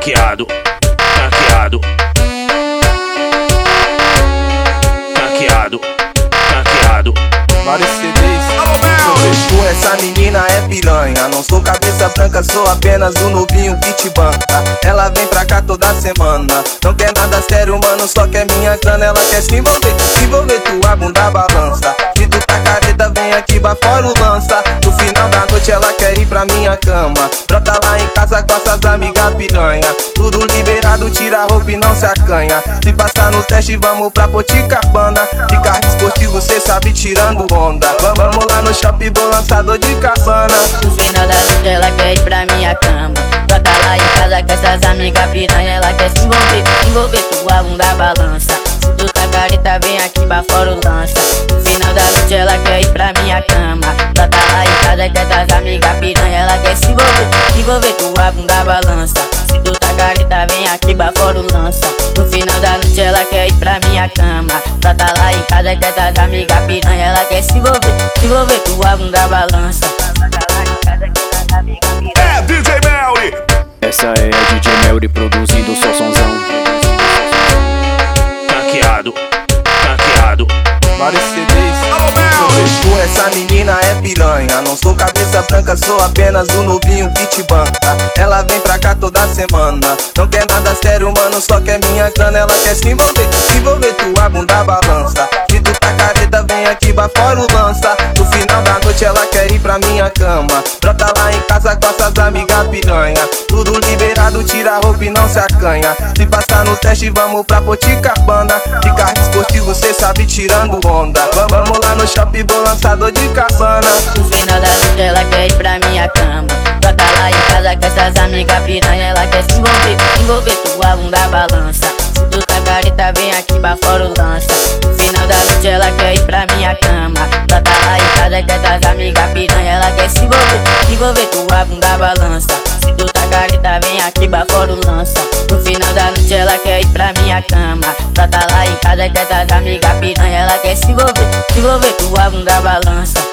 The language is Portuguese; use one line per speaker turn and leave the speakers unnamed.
Taqueado, taqueado. Taqueado, taqueado.
Vários CDs. Sou essa menina é piranha. Não sou cabeça branca, sou apenas um novinho que te banca. Ela vem pra cá toda semana. Não quer nada sério, mano, só quer minha cana. Ela quer se envolver, se envolver, tua bunda balança. Brota lá em casa com essas amigas piranha. Tudo liberado, tira a roupa e não se acanha. Se passar no teste, vamos pra Poticabana. De carro esportivo, cê sabe, tirando onda. Vamos lá no shopping, vou lançador de cabana.
No final da noite ela quer ir pra minha cama Brota lá em casa com essas amigas piranha Ela quer se envolver, se envolver, tua bunda balança Se tu tá careta vem aqui pra fora o lança No final da noite ela quer ir pra minha cama Brota lá em casa com essas amigas envolver, se envolver, tua bunda balança. Se tu tá careta vem aqui pra fora o lança. No final da noite ela quer ir pra minha cama. Brota lá em casa com essas amigas piranha. Ela quer se envolver, se envolver, tua bunda balança. Amigas piranha.
É DJ Melly.
Essa é a DJ Melry produzindo só sonzão.
Não sou cabeça branca, sou apenas um novinho que te banca. Ela vem pra cá toda semana. Não quer nada sério, mano, só quer minha cana. Ela quer se envolver, se envolver, tua bunda balança. Se tu tá careta, vem aqui, ba fora o lança. No final da noite ela quer ir pra minha cama. Brota lá em casa com essas amigas piranha. Tudo liberado, tira a roupa e não se acanha. Se passar no teste, vamos pra Poticabana. De carro esportivo, cê sabe, tirando onda. Vamos lá no shopping, vou lançador de cabana.
No final da noite ela quer ir pra minha cama. Brota lá em casa com essas amigas piranha Ela quer se envolver, se envolver, tua bunda balança. Se tu tá careta vem aqui pra fora o lança No final da noite ela quer ir pra minha cama. Brota lá em casa com essas amigas piranha Ela quer se envolver, se envolver, tua bunda balança. Se tu tá careta vem aqui pra fora o lança No final da noite ela quer ir pra minha cama. Brota lá em casa com essas amigas piranha Ela quer se envolver, se envolver, bunda balança